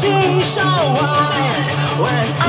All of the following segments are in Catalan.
Crazy, so wild. When I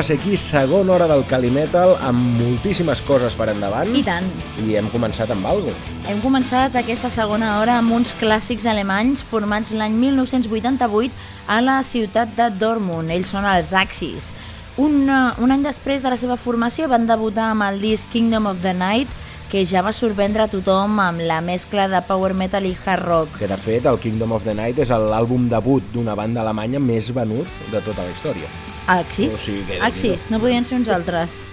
Doncs ja tornem a ser aquí, segona hora del Calimetal, amb moltíssimes coses per endavant. I tant. I hem començat amb algo. Hem començat aquesta segona hora amb uns clàssics alemanys formats l'any 1988 a la ciutat de Dortmund. Ells són els Axis. Un, eh, un any després de la seva formació van debutar amb el disc Kingdom of the Night que ja va sorprendre a tothom amb la mescla de power metal i hard rock. Que de fet el Kingdom of the Night és l'àlbum debut d'una banda alemanya més venut de tota la història. Axis? O sigui que- Axis, no podien ser uns altres.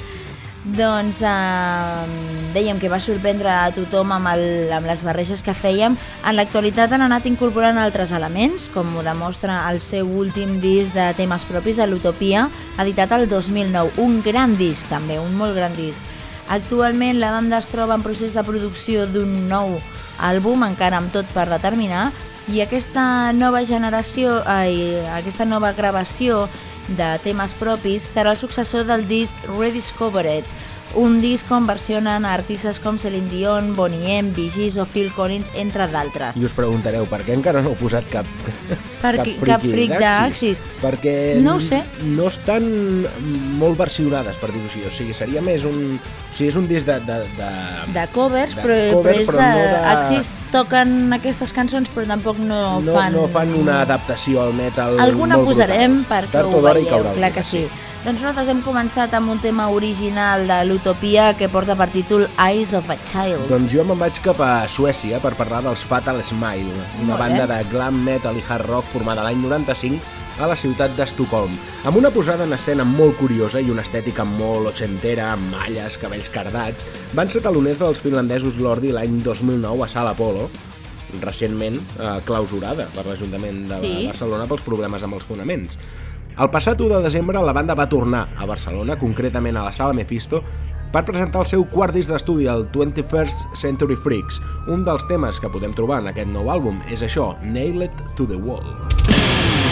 Doncs eh, dèiem que va sorprendre a tothom amb, el, amb les barreges que fèiem. En l'actualitat han anat incorporant altres elements, com ho demostra el seu últim disc de temes propis, a l'Utopia, editat el 2009. Un gran disc, també, un molt gran disc. Actualment la banda es troba en procés de producció d'un nou àlbum, encara amb tot per determinar, i aquesta nova generació, ai, aquesta nova gravació de temes propis serà el successor del disc Rediscovered, un disc on versionen artistes com Celine Dion, Bonnie M, Gees o Phil Collins, entre d'altres. I us preguntareu, per què encara no heu posat cap, Perquè- cap fric d'Axis. Perquè No sé. no estan molt versionades, per dir-ho així. O sigui, seria més un... O sigui, és un disc de... de, de... De covers, de però, cover, però és però de... no de- Axis toquen aquestes cançons, però tampoc no, no, fan... no fan una adaptació al metal Alguna molt posarem brutal. perquè Tard ho veieu, clar que sí. Doncs nosaltres hem començat amb un tema original de l'Utopia que porta per títol Eyes of a Child. Doncs jo me'n vaig cap a Suècia per parlar dels Fatal Smile, una Molt bé. banda de glam metal i hard rock formada l'any 95 a la ciutat d'Estocolm, amb una posada en escena molt curiosa i una estètica molt ochentera, amb malles, cabells cardats, van ser taloners dels finlandesos Lordi l'any 2009 a Sala Polo, recentment eh, clausurada per l'Ajuntament de Sí. Barcelona pels problemes amb els fonaments. El passat 1 de desembre la banda va tornar a Barcelona, concretament a la Sala Mephisto, per presentar el seu quart disc d'estudi, el 21st Century Freaks. Un dels temes que podem trobar en aquest nou àlbum és això, Nailed to the Wall.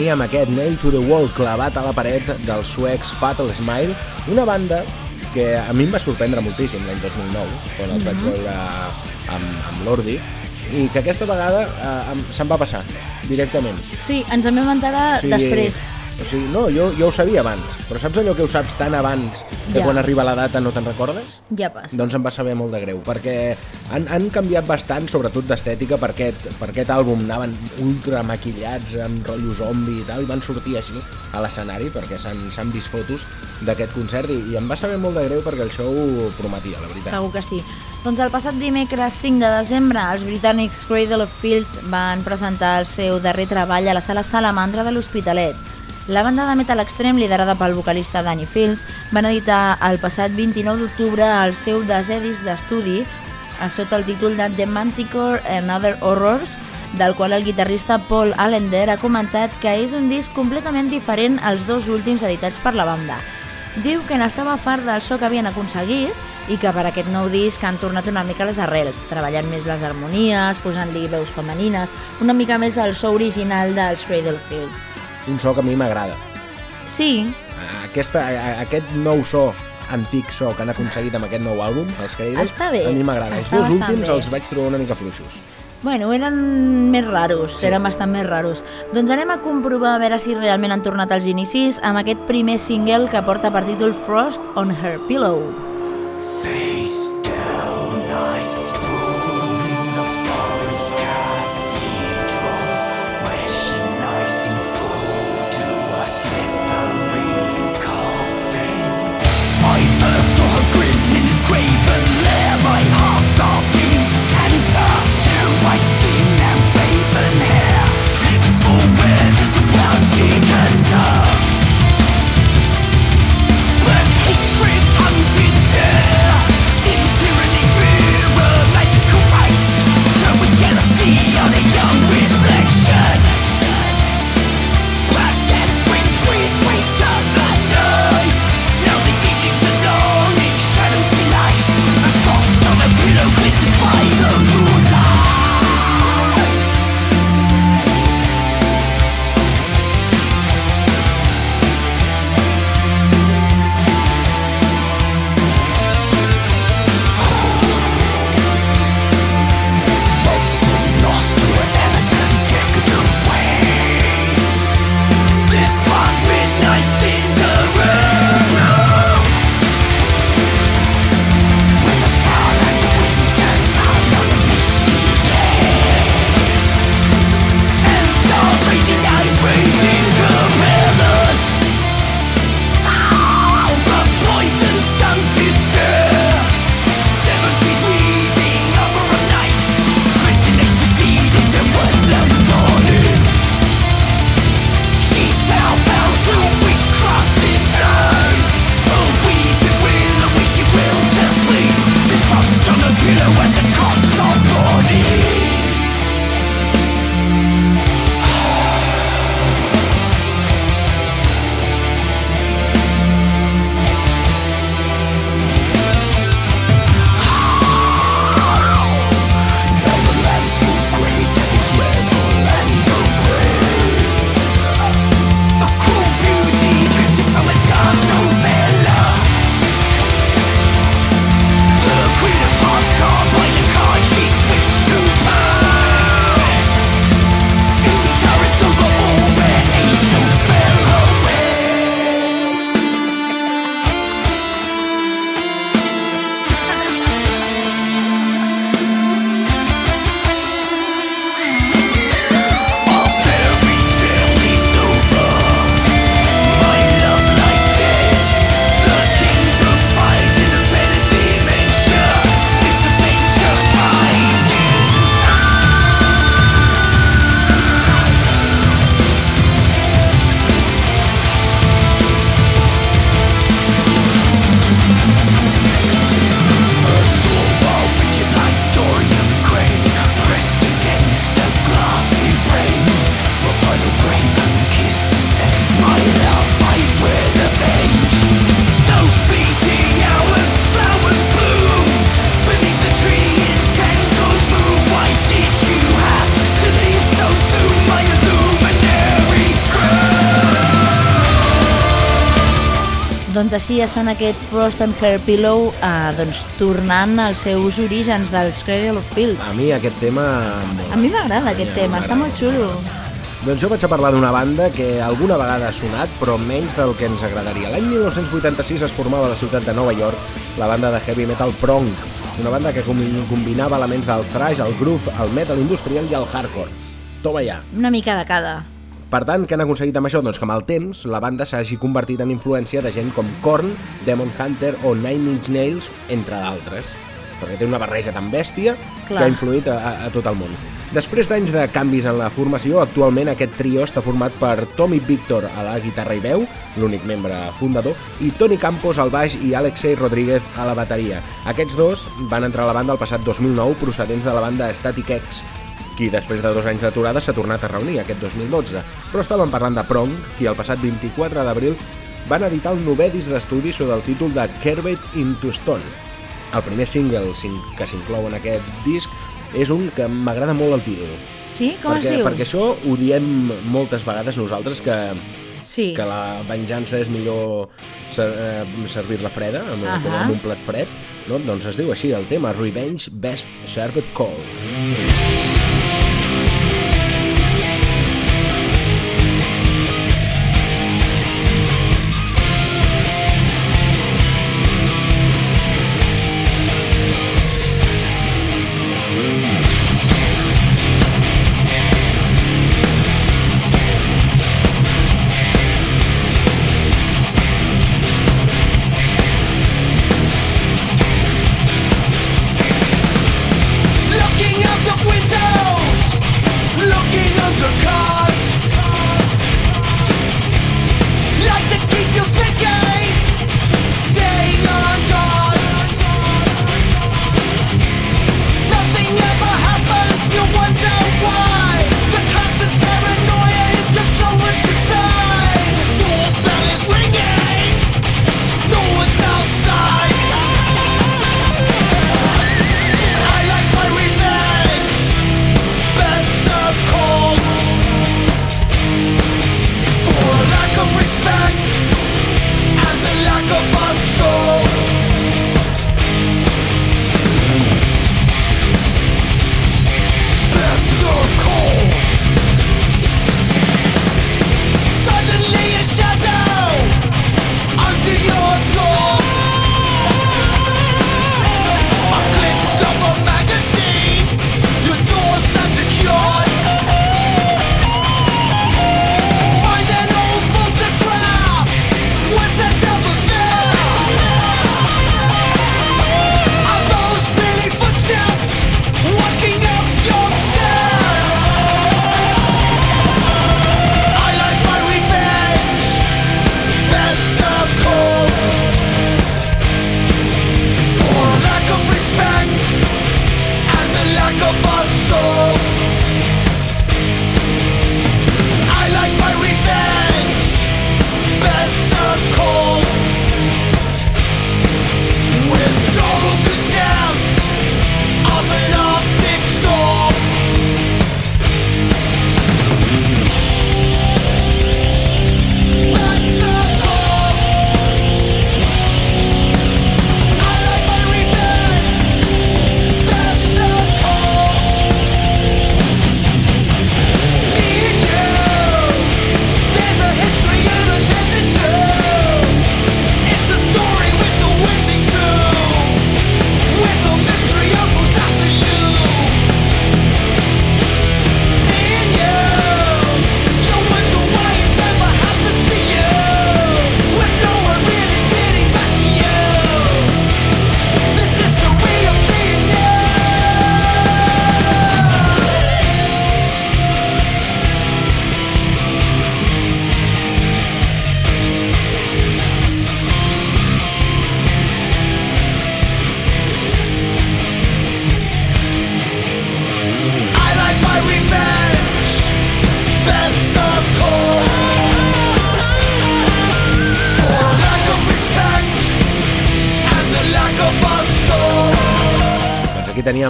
Teníem aquest Nail to the Wall clavat a la paret dels suecs Fatal Smile, una banda que a mi em va sorprendre moltíssim l'any 2009, quan els vaig veure amb, amb l'Ordi, i que aquesta vegada eh, se'n va passar, directament. Sí, ens en vam enterar després. O sigui, no, jo, jo ho sabia abans, però saps allò que ho saps tan abans que Ja. quan arriba la data no te'n recordes? Ja passa. Doncs em va saber molt de greu, perquè han, han canviat bastant, sobretot d'estètica, per, aquest, per aquest àlbum anaven ultra maquillats, amb rotllo zombi i tal, i van sortir així a l'escenari, perquè s'han s'han vist fotos d'aquest concert, i, i em va saber molt de greu perquè el show prometia, la veritat. Segur que sí. Doncs el passat dimecres 5 de desembre, els britànics Cradle of Field van presentar el seu darrer treball a la sala Salamandra de l'Hospitalet. La banda de metal extrem, liderada pel vocalista Danny Field, van editar el passat 29 d'octubre el seu desè disc d'estudi a sota el títol de The Manticore and Other Horrors, del qual el guitarrista Paul Allender ha comentat que és un disc completament diferent als dos últims editats per la banda. Diu que n'estava fart del so que havien aconseguit i que per aquest nou disc han tornat una mica les arrels, treballant més les harmonies, posant-li veus femenines, una mica més el so original dels Cradlefield. Un so que a mi m'agrada. Sí, Aquesta, aquest nou so, antic so que han aconseguit amb aquest nou àlbum, els bé, a mi m'agrada. Els dos últims bé. els vaig trobar una mica fluixos. Bueno, eren més raros, sí. eren bastant més raros. Doncs anem a comprovar a veure si realment han tornat als inicis amb aquest primer single que porta per títol Frost on Her Pillow. Doncs així ja són aquest Frost and Hair Pillow eh, doncs, tornant als seus orígens dels Cradle of Field. A mi aquest tema... A mi m'agrada aquest tema, està molt xulo. Doncs jo vaig a parlar d'una banda que alguna vegada ha sonat, però menys del que ens agradaria. L'any 1986 es formava a la ciutat de Nova York la banda de heavy metal Prong, una banda que combi- combinava elements del thrash, el groove, el metal industrial i el hardcore. Toma ja. Una mica de cada. Per tant, què han aconseguit amb això? Doncs que amb el temps la banda s'hagi convertit en influència de gent com Korn, Demon Hunter o Nine Inch Nails, entre d'altres. Perquè té una barreja tan bèstia Clar. que ha influït a, a, a tot el món. Després d'anys de canvis en la formació, actualment aquest trio està format per Tommy Victor a la guitarra i veu, l'únic membre fundador, i Tony Campos al baix i Alexei Rodríguez a la bateria. Aquests dos van entrar a la banda el passat 2009 procedents de la banda Static X, qui després de dos anys d'aturada s'ha tornat a reunir aquest 2012. Però estàvem parlant de Prong, qui el passat 24 d'abril van editar el novè disc d'estudi sota el títol de Curved into Stone. El primer single sin- que s'inclou en aquest disc és un que m'agrada molt el títol. Sí? Com perquè, es diu? perquè això ho diem moltes vegades nosaltres, que, Sí. que la venjança és millor ser, eh, servir-la freda, amb, uh Ahà. amb un plat fred. No? Doncs es diu així el tema, Revenge Best Served Cold. Looking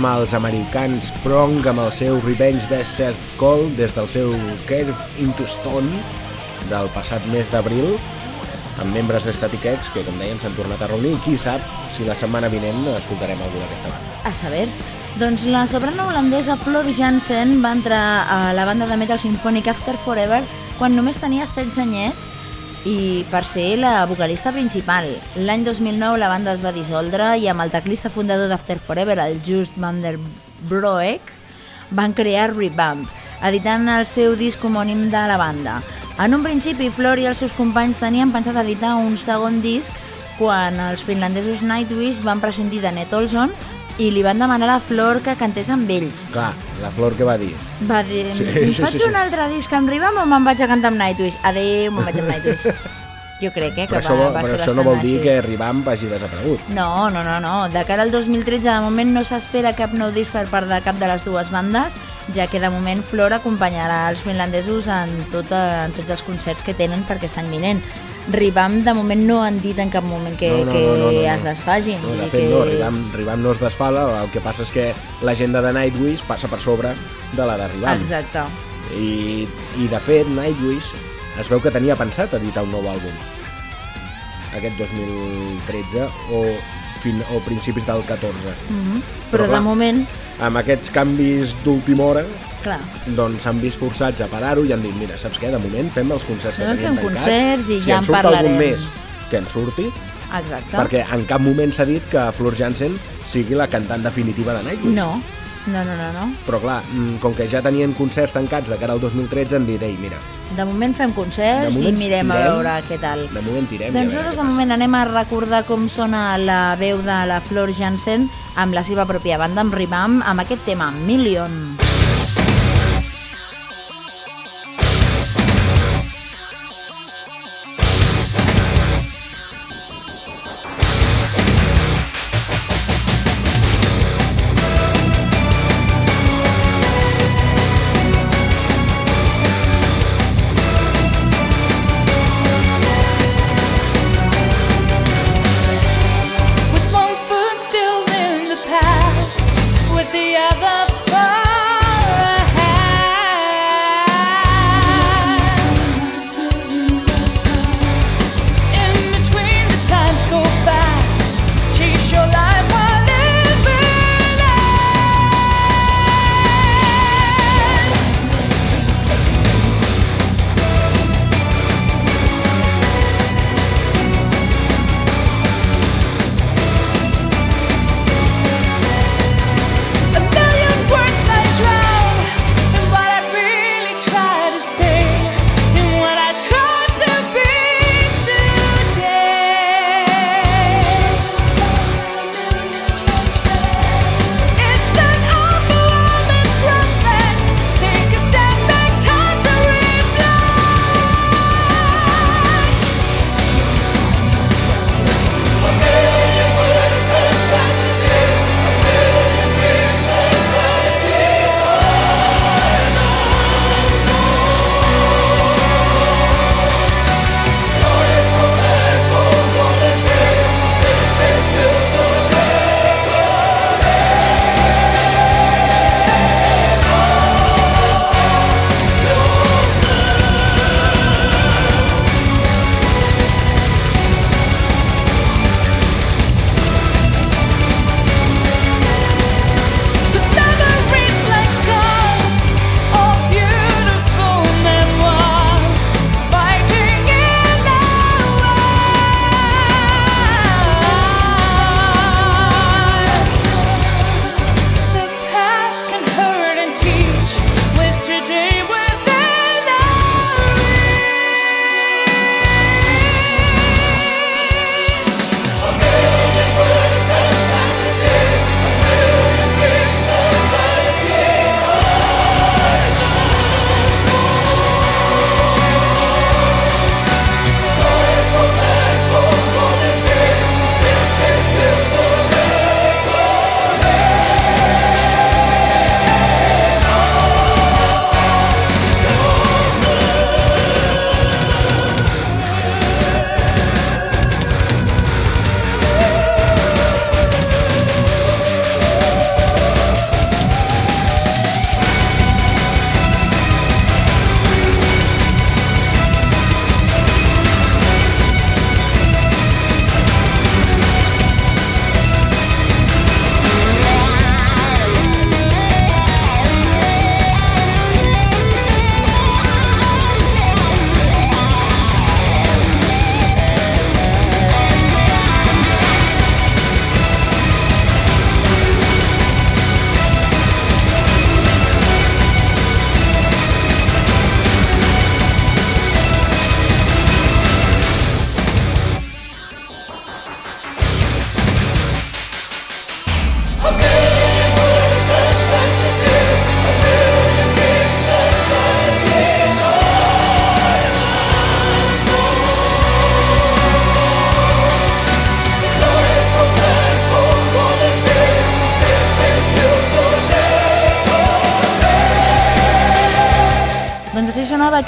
Teníem els americans Prong amb el seu Revenge Best Self Call des del seu Curve into Stone del passat mes d'abril amb membres d'Static X, que com dèiem s'han tornat a reunir, i qui sap si la setmana vinent escoltarem alguna d'aquesta banda. A saber, doncs la soprano holandesa Flor Jansen va entrar a la banda de metal sinfònic After Forever quan només tenia 16 anyets i per ser la vocalista principal. L'any 2009 la banda es va dissoldre i amb el teclista fundador d'After Forever, el Just van der Broek, van crear Revamp, editant el seu disc homònim de la banda. En un principi, Flor i els seus companys tenien pensat editar un segon disc quan els finlandesos Nightwish van prescindir de Ned Olson i li van demanar a la Flor que cantés amb ells. Clar, la Flor que va dir? Va dir, Sí, sí, faig sí, sí. un altre disc amb Ribam o me'n vaig a cantar amb Nightwish? Adéu, me'n vaig amb Nightwish. Jo crec eh, que Però això, va, vol- va però ser això no vol dir així. que Ribam vagi desaparegut. No, no, no, no. De cara al 2013, de moment no s'espera cap nou disc per part de cap de les dues bandes, ja que de moment Flor acompanyarà els finlandesos en, tota, en tots els concerts que tenen per aquest any vinent. Ribam de moment no han dit en cap moment que, No, no, que no, no, no, es desfagin. No, de fet, que... no, Ribam, Ribam no es desfala, el que passa és que l'agenda de Nightwish passa per sobre de la de Ribam. Exacte. I, I de fet, Nightwish es veu que tenia pensat editar un nou àlbum aquest 2013 o, fin, o principis del 14. Mhm. Però Però, clar. de moment, Amb aquests canvis d'última hora, clar, doncs s'han vist forçats a parar-ho i han dit, mira, saps què? De moment fem els concerts que Fem- teníem tancats. concerts i si ja en en surt parlarem." algun més que en surti, exacte. perquè en cap moment s'ha dit que Flor Jansen sigui la cantant definitiva de Nightwish. No, no, no, no, no. Però clar, mm, com que ja tenien concerts tancats de cara al 2013, han dit, ei, mira, De moment fem concerts De moment i mirem a tirem. veure què tal. de moment tirem Doncs a nosaltres de moment anem a recordar com sona la veu de la Flor Jansen amb la seva pròpia banda, amb Ribam, amb aquest tema, Million. With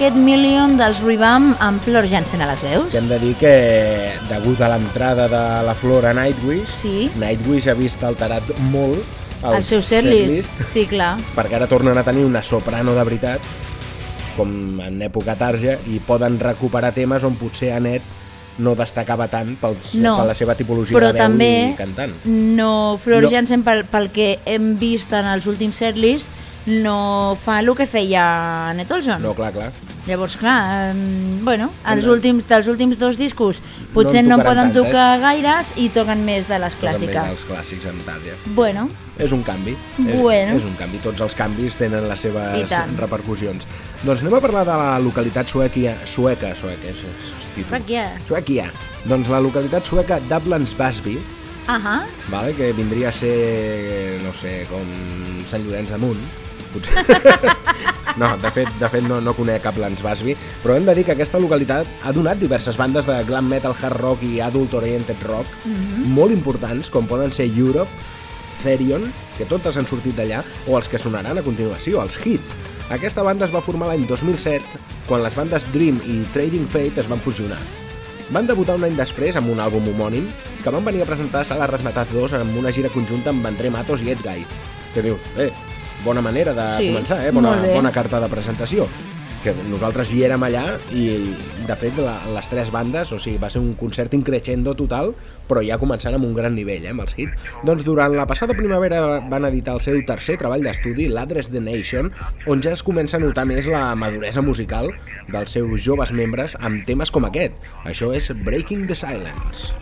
aquest Million dels Revamp amb Flor Jansen a les veus. Que hem de dir que, degut a l'entrada de la Flora Nightwish, Sí. Nightwish ha vist alterat molt El els seu setlist. setlist, Sí, clar. perquè ara tornen a tenir una soprano de veritat, com en època Tarja, i poden recuperar temes on potser Anet no destacava tant pels, No, per la seva tipologia però de veu també i cantant. no, Flor No. Jansen, pel, pel que hem vist en els últims setlists, no fa el que feia Net Olson. No, clar, clar. Llavors, clar, eh, bueno, els últims, dels últims dos discos potser en no, en poden tantes. tocar gaires i toquen més de les Toquen més clàssiques. Clàssics en Tarja. Bueno, És un canvi. Bueno. És, és un canvi. Tots els canvis tenen les seves repercussions. Doncs anem a parlar de la localitat sueca, sueca, sueca, és, és títol. Suècia. Suècia. Doncs la localitat sueca d'Uplands Basby, ahà, vale, que vindria a ser, no sé, com Sant Llorenç de Munt, potser. no, de fet, de fet no, no conec Uplands Basby, però hem de dir que aquesta localitat ha donat diverses bandes de glam metal, hard rock i adult oriented rock molt importants, com poden ser Europe, Therion, que totes han sortit d'allà, o els que sonaran a continuació, els Hit. Aquesta banda es va formar l'any 2007, quan les bandes Dream i Trading Fate es van fusionar. Van debutar un any després amb un àlbum homònim que van venir a presentar a Sala Razmetaz 2 amb una gira conjunta amb André Matos i Ed Guy. Que dius, eh, bona manera de Sí, començar, eh? Bona, bona carta de presentació. Que nosaltres hi érem allà i, de fet, la, les tres bandes, o sigui, va ser un concert increixendo total, però ja començant amb un gran nivell, eh, amb els hits. Doncs durant la passada primavera van editar el seu tercer treball d'estudi, l'Address the Nation, on ja es comença a notar més la maduresa musical dels seus joves membres amb temes com aquest. Això és Breaking the Silence.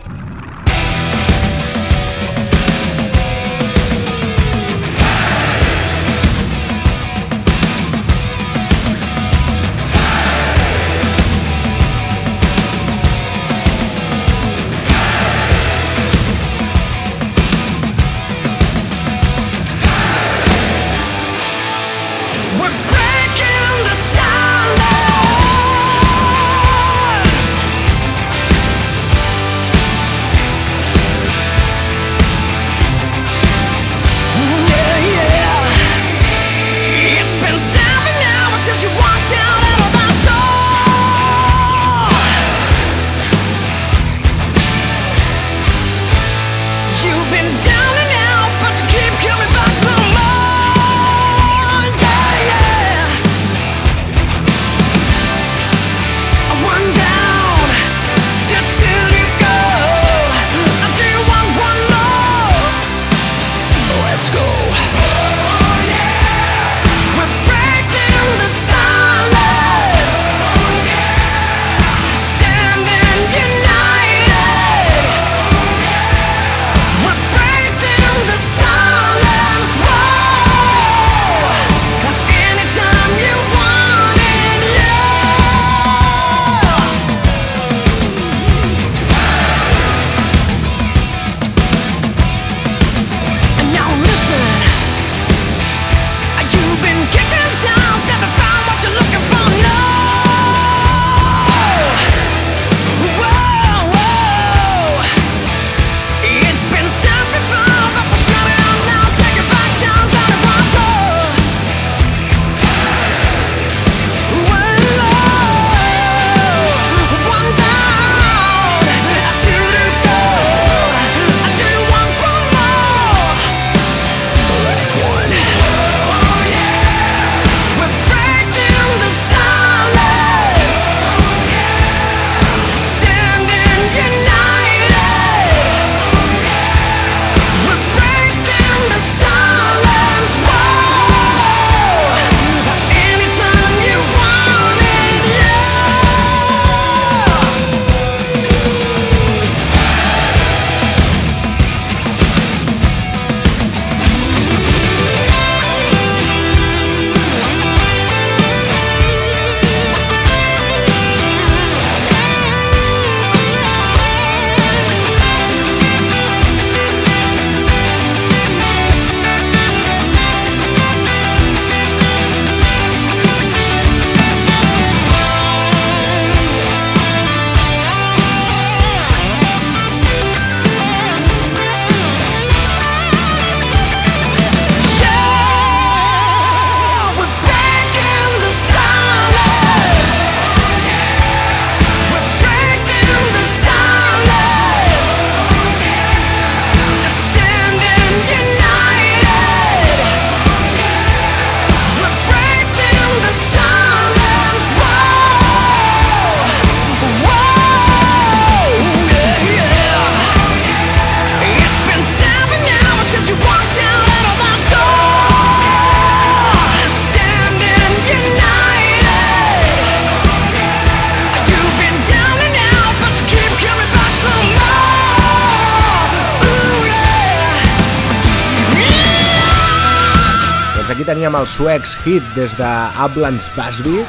Teníem els suecs Hit des de Uplands Busby,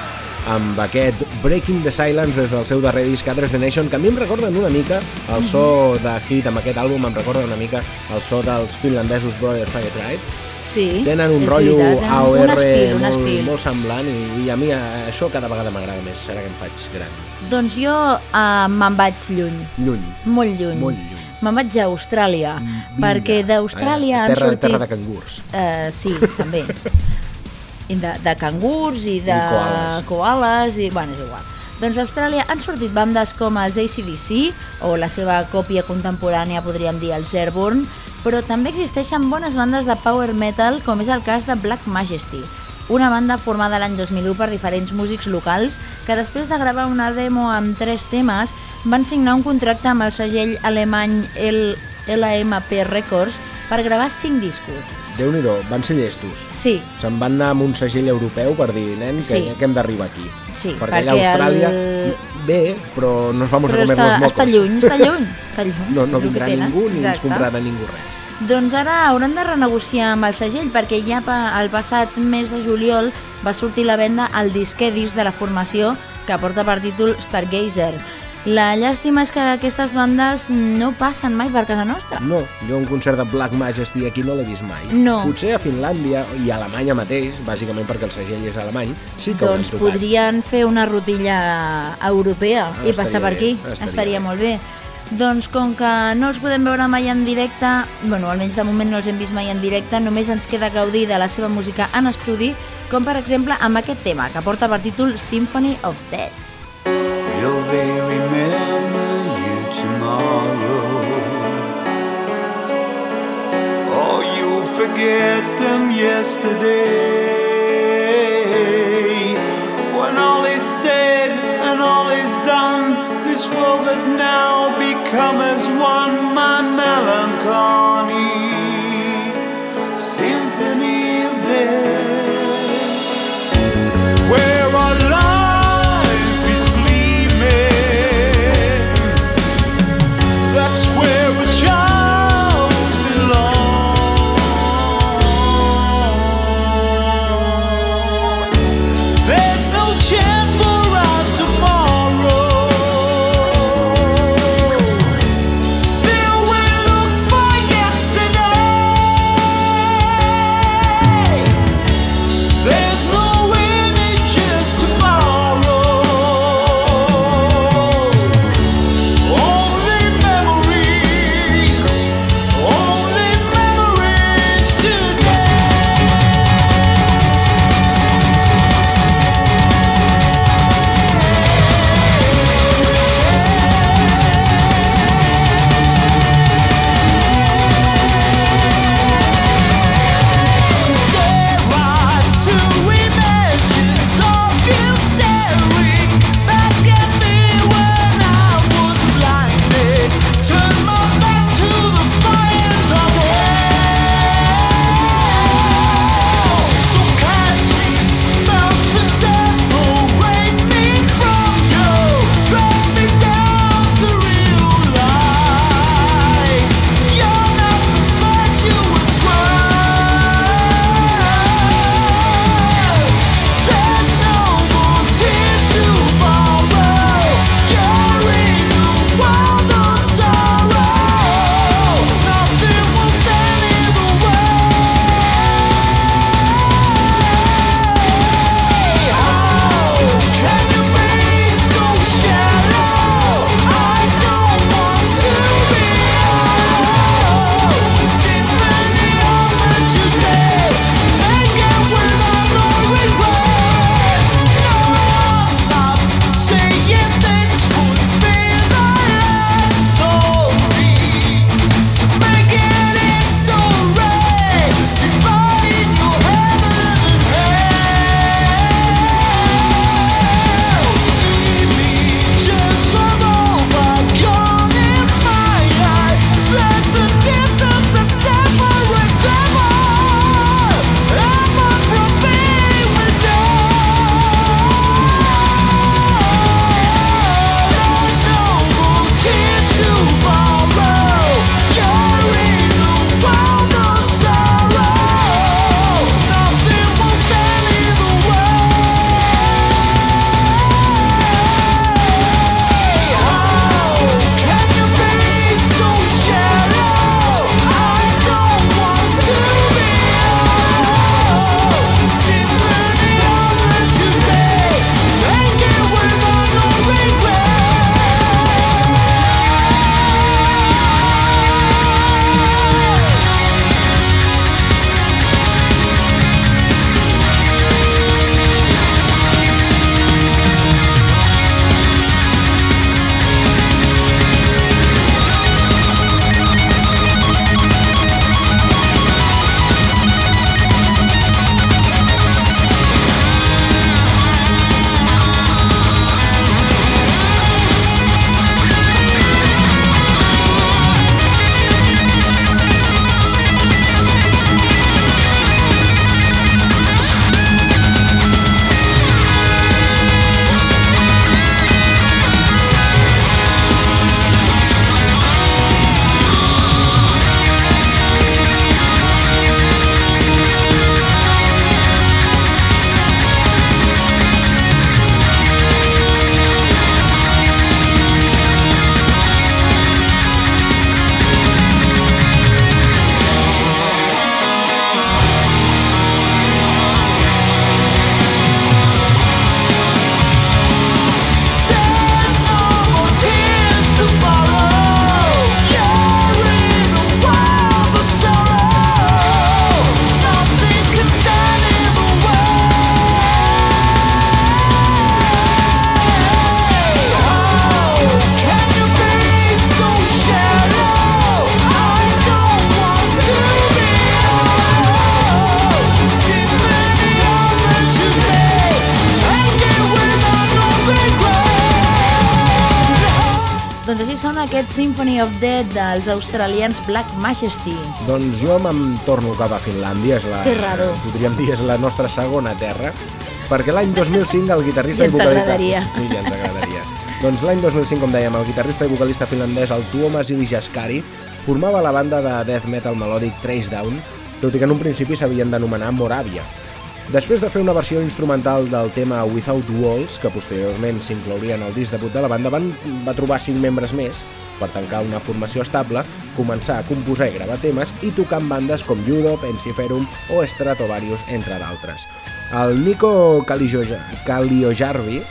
amb aquest Breaking the Silence des del seu darrer disc Address the Nation, que a mi em recorden una mica el so de Hit amb aquest àlbum, em recorda una mica el so dels finlandesos Brothers Fire Tribe. Sí, Tenen un rotllo veritat, AOR un estil, un molt, estil. molt semblant i, i a mi eh, això cada vegada m'agrada més, serà que em faig gran. Doncs jo uh, me'n vaig lluny, Lluny. molt lluny. Molt lluny. Me'n vaig a Austràlia, Vinga. perquè d'Austràlia han sortit... Terra de cangurs. Eh, sí, també. I de, de cangurs i de I koalas. koalas i... Bueno, és igual. Doncs a Austràlia han sortit bandes com els ACDC, o la seva còpia contemporània, podríem dir, els Airborne, però també existeixen bones bandes de power metal, com és el cas de Black Majesty, una banda formada l'any 2001 per diferents músics locals que després de gravar una demo amb tres temes van signar un contracte amb el segell alemany L LMP Records per gravar cinc discos. déu nhi van ser llestos. Sí, Se'n van anar amb un segell europeu per dir, nen, que, Sí. que hem d'arribar aquí. Sí, perquè, allà perquè a Austràlia, el- bé, però nos vamos però a comer està, los mocos. està lluny, està lluny, està lluny. No, no el vindrà ningú ni ens Exacte. comprarà ningú res. Doncs ara hauran de renegociar amb el segell perquè ja pa, el passat mes de juliol va sortir la venda el disquedis de la formació que porta per títol Stargazer. La llàstima és que aquestes bandes no passen mai per casa nostra. No, jo un concert de Black Majesty aquí no l'he vist mai. No. Potser a Finlàndia i a Alemanya mateix, bàsicament perquè el segell és alemany, sí que ho han Doncs tocat. podrien fer una rutilla europea Ah, i passar per aquí. bé, estaria Estaria bé. molt bé. Doncs com que no els podem veure mai en directe, bueno, almenys de moment no els hem vist mai en directe, només ens queda gaudir de la seva música en estudi, com per exemple amb aquest tema, que porta per títol Symphony of Death. They remember you tomorrow? Or you'll forget them yesterday? When all is said and all is done, this world has now become as one. My melancholy symphony of death aquest Symphony of Death dels australians Black Majesty. Doncs jo me'n torno cap a Finlàndia, és la, Que raro. podríem dir és la nostra segona terra, perquè l'any 2005 el guitarrista I i, vocalista... Sí, ja ens agradaria. doncs l'any 2005, com dèiem, el guitarrista i vocalista finlandès, el Tuomas Ilijaskari, formava la banda de death metal melòdic Trace Down, tot i que en un principi s'havien d'anomenar Moravia. Després de fer una versió instrumental del tema Without Walls, que posteriorment s'inclouria en el disc debut de la banda, van, va trobar cinc membres més per tancar una formació estable, començar a composar i gravar temes i tocar amb bandes com Europe, Ensiferum o Stratovarius, entre d'altres. El Nico Kaliojarvi,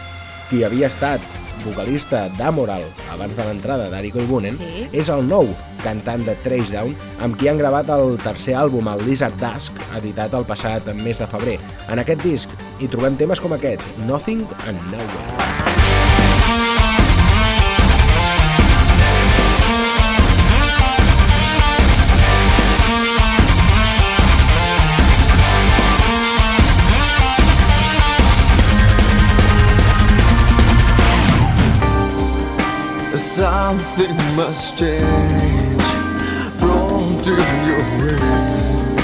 qui havia estat vocalista d'Amoral abans de l'entrada d'Ari Koivunen, Sí. és el nou cantant de Trace Down, amb qui han gravat el tercer àlbum, el Lizard Dusk, editat el passat mes de febrer. En aquest disc hi trobem temes com aquest, Nothing and Nowhere. Something must change. Broaden your range.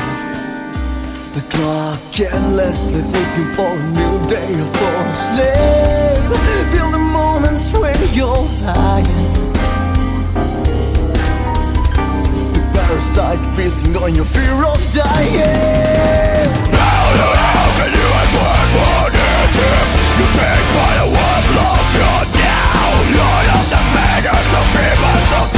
The clock endlessly ticking for a new day or for a slave. Feel the moments when you're lying. The parasite feasting on your fear of dying. free myself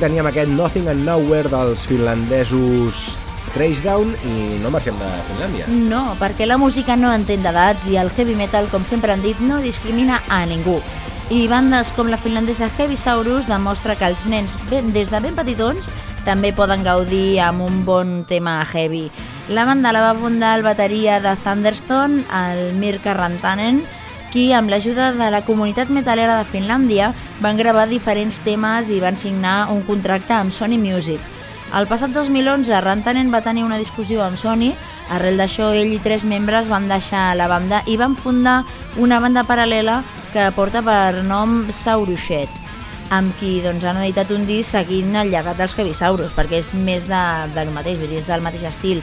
teníem aquest Nothing and Nowhere dels finlandesos Trashdown i no marxem de Finlàndia. No, perquè la música no entén d'edats i el heavy metal, com sempre han dit, no discrimina a ningú. I bandes com la finlandesa Heavisaurus demostra que els nens, ben, des de ben petitons, també poden gaudir amb un bon tema heavy. La banda la va fundar el bateria de Thunderstone, el Mirka Rantanen, qui, amb l'ajuda de la comunitat metalera de Finlàndia, van gravar diferents temes i van signar un contracte amb Sony Music. El passat 2011, Rantanen va tenir una discussió amb Sony, arrel d'això ell i tres membres van deixar la banda i van fundar una banda paral·lela que porta per nom Saurushet amb qui doncs, han editat un disc seguint el llegat dels Heavisaurus, perquè és més de, del mateix, dir, és del mateix estil.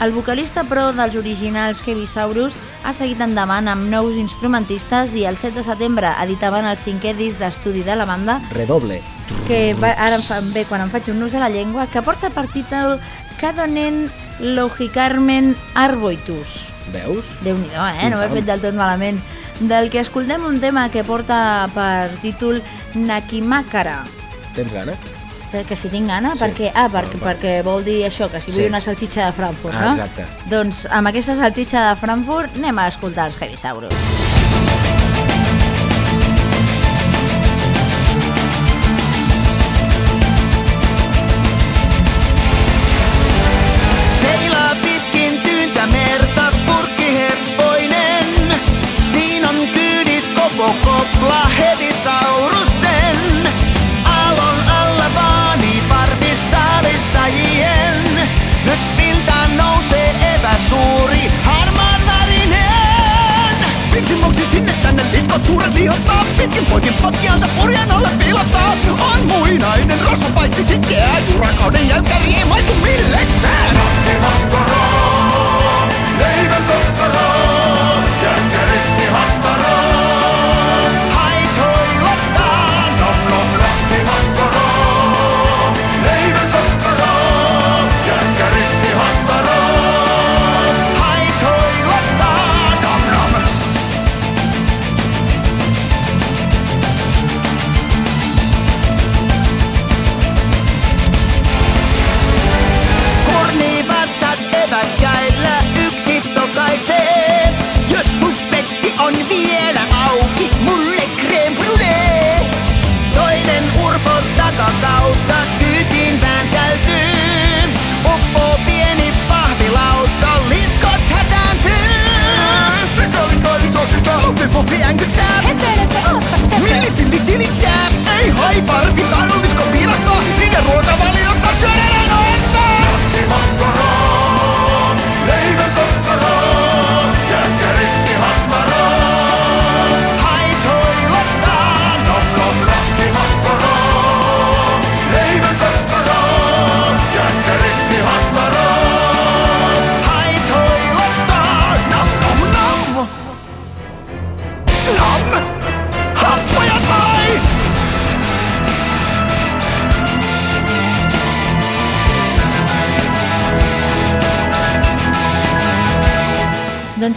El vocalista, però, dels originals Heavisaurus ha seguit endavant amb nous instrumentistes i el 7 de setembre editaven el cinquè disc d'estudi de la banda Redoble. que va, ara em fa bé quan em faig un nus a la llengua, que porta per títol Cadonen Logicarmen Arboitus. Veus? Déu-n'hi-do, eh? No ho he fet del tot malament. Del que escoltem un tema que porta per títol Nakimakara. Tens gana? Que si tinc gana? Sí. Perquè, ah, perquè, perquè vol dir això, que si vull Sí. una salxitxa de Frankfurt, Ah, no? exacte. Doncs amb aquesta salxitxa de Frankfurt anem a escoltar els Heavisaurus. Seilaa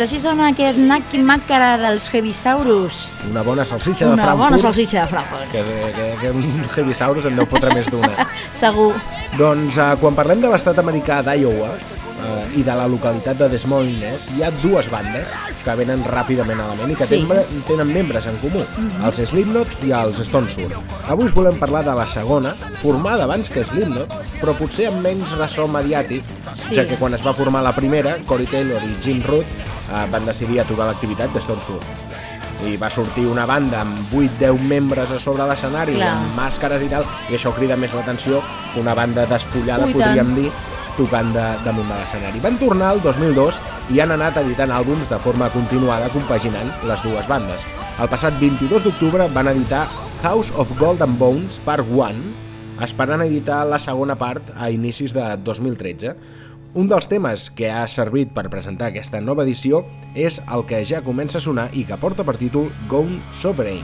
Doncs així sona aquest Naki Makara dels Heavisaurus. Una bona salsitxa de Una Frankfurt. bona salsitxa de Frankfurt. Que, que, que un Heavisaurus en deu fotre més d'una. Segur. Doncs eh, quan parlem de l'estat americà d'Iowa eh, i de la localitat de Des Moines, hi ha dues bandes que venen ràpidament a la ment i que Sí. tenen, tenen membres en comú, els Slipknot i els Stone Sour. Avui us volem parlar de la segona, formada abans que Slipknot, però potser amb menys ressò mediàtic, Sí. ja que quan es va formar la primera, Corey Taylor i Jim Root eh, van decidir aturar l'activitat de Stone i va sortir una banda amb 8-10 membres a sobre l'escenari, amb màscares i tal, i això crida més l'atenció que una banda despullada, Ui, tant. podríem dir, tocant de, damunt de l'escenari. Van tornar el 2002 i han anat editant àlbums de forma continuada compaginant les dues bandes. El passat 22 d'octubre van editar House of Gold and Bones Part 1, esperant editar la segona part a inicis de 2013. Un dels temes que ha servit per presentar aquesta nova edició és el que ja comença a sonar i que porta per títol Gone Sovereign.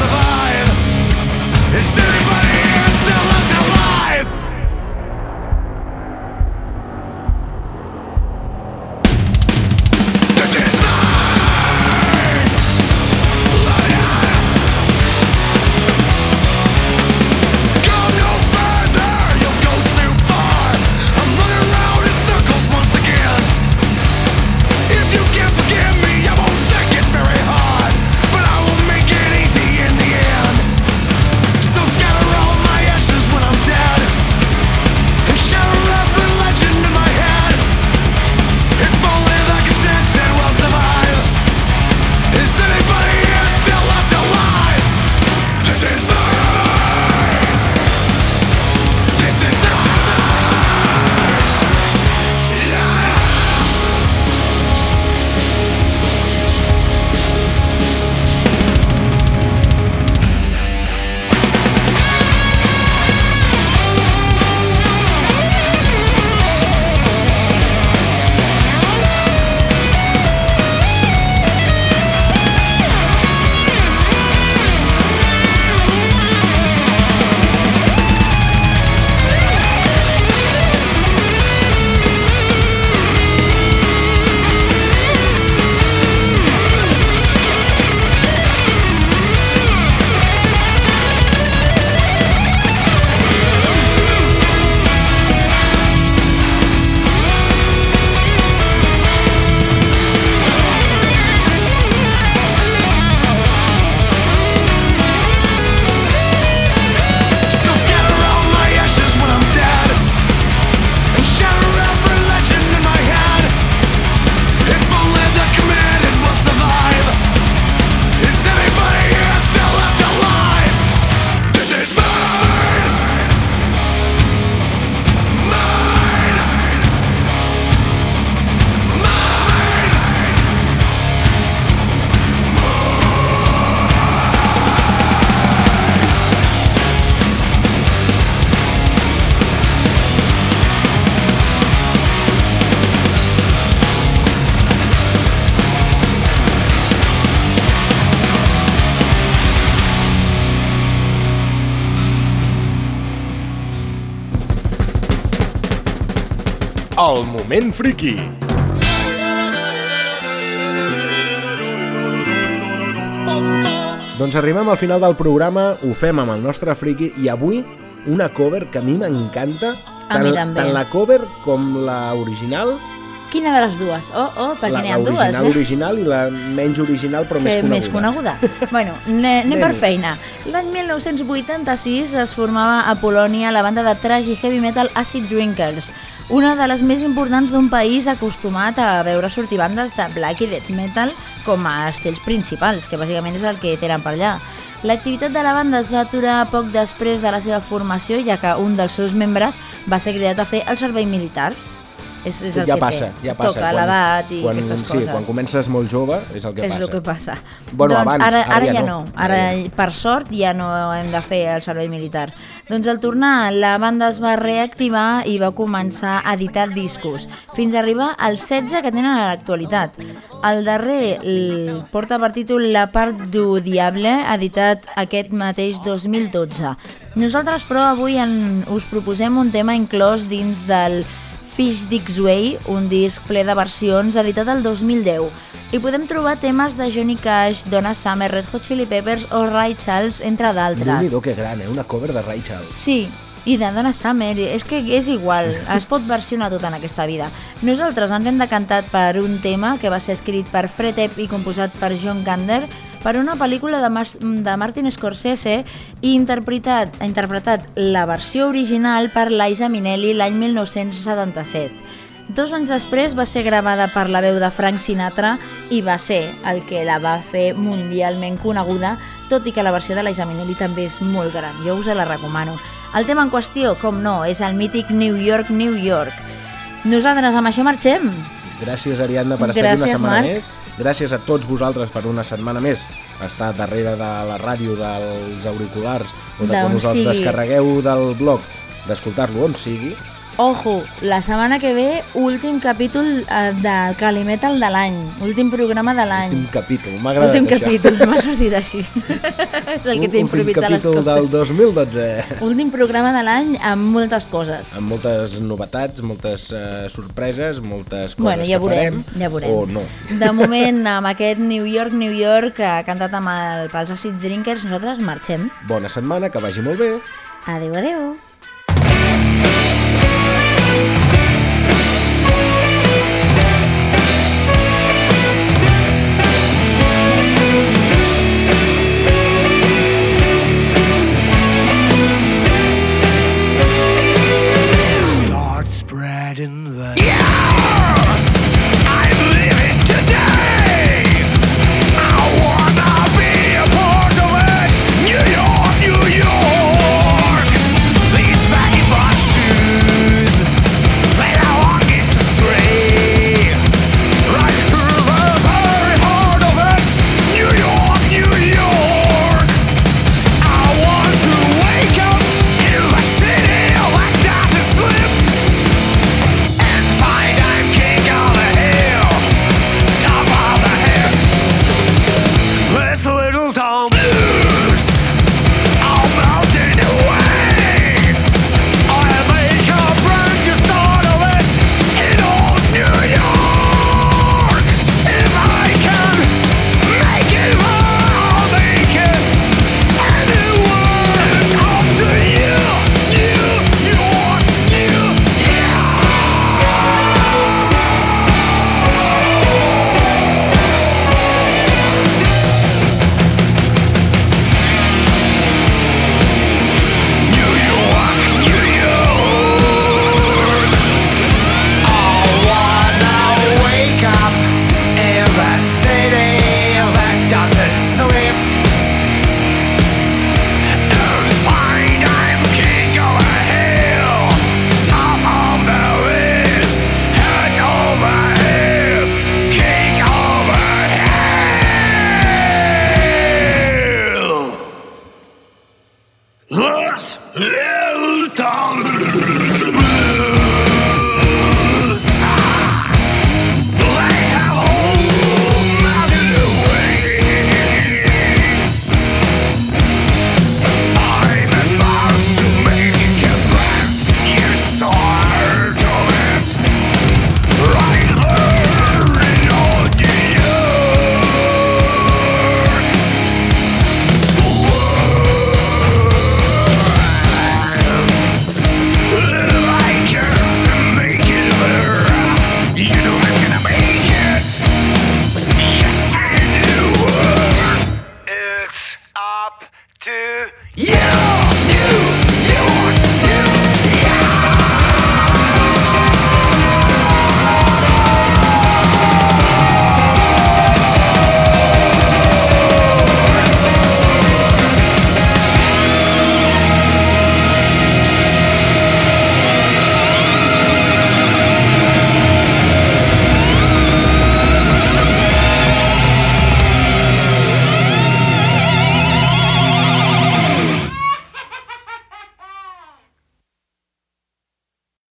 survive. It's moment friki. Doncs arribem al final del programa, ho fem amb el nostre friki i avui una cover que a mi m'encanta, tant, tant la cover com la original, Quina de les dues? Oh, oh, perquè n'hi la ha dues, original eh? original i la menys original però més que coneguda. més coneguda. bueno, ne- anem per feina. L'any 1986 es formava a Polònia la banda de trash i heavy metal Acid Drinkers, una de les més importants d'un país acostumat a veure sortir bandes de black i death metal com a estils principals, que bàsicament és el que tenen per allà. L'activitat de la banda es va aturar poc després de la seva formació, ja que un dels seus membres va ser cridat a fer el servei militar. És, és el ja que passa, té. ja passa. Toca l'edat i quan, aquestes sí, coses quan comences molt jove és el que és passa. el que passa. Bueno, doncs abans, ara, ara ara ja ja no. no. Ara, ja per sort, ja no hem de fer el servei militar. Doncs al tornar, la banda es va reactivar i va començar a editar discos, fins a arribar als 16 que tenen a l'actualitat. El darrer el porta per títol La part du diable, editat aquest mateix 2012. Nosaltres, però, avui en, us proposem un tema inclòs dins del Fish Dicks Way, un disc ple de versions editat el 2010. Hi podem trobar temes de Johnny Cash, Donna Summer, Red Hot Chili Peppers o Ray Charles, entre d'altres. Déu-n'hi-do, que gran, eh? Una cover de Ray Charles. Sí, i de Donna Summer, és que és igual, es pot versionar tot en aquesta vida. Nosaltres ens hem decantat per un tema que va ser escrit per Fred Epp i composat per John Gander per una pel·lícula de, Mas de Martin Scorsese i interpretat, interpretat la versió original per Liza Minnelli l'any 1977. Dos anys després va ser gravada per la veu de Frank Sinatra i va ser el que la va fer mundialment coneguda, tot i que la versió de Liza Minnelli també és molt gran. Jo us la recomano. El tema en qüestió, com no, és el mític New York, New York. Nosaltres amb això marxem. Gràcies, Ariadna, per estar aquí una Gràcies, setmana Marc. més. Gràcies a tots vosaltres per una setmana més estar darrere de la ràdio, dels auriculars o de quan us els descarregueu del blog, d'escoltar-lo on sigui. Ojo, la setmana que ve, últim capítol eh, del Calimetal de l'any, últim programa de l'any. Últim capítol, m'ha agradat Últim això. capítol, m'ha sortit així. és el que té improvisar les Últim capítol del coses. 2012. Últim programa de l'any amb moltes coses. amb moltes novetats, moltes uh, sorpreses, moltes coses Bueno, ja que veurem, farem, ja veurem. o no. De moment, amb aquest New York, New York, que ha cantat amb el, pels Acid Drinkers, nosaltres marxem. Bona setmana, que vagi molt bé. Adeu, adeu. Thank you.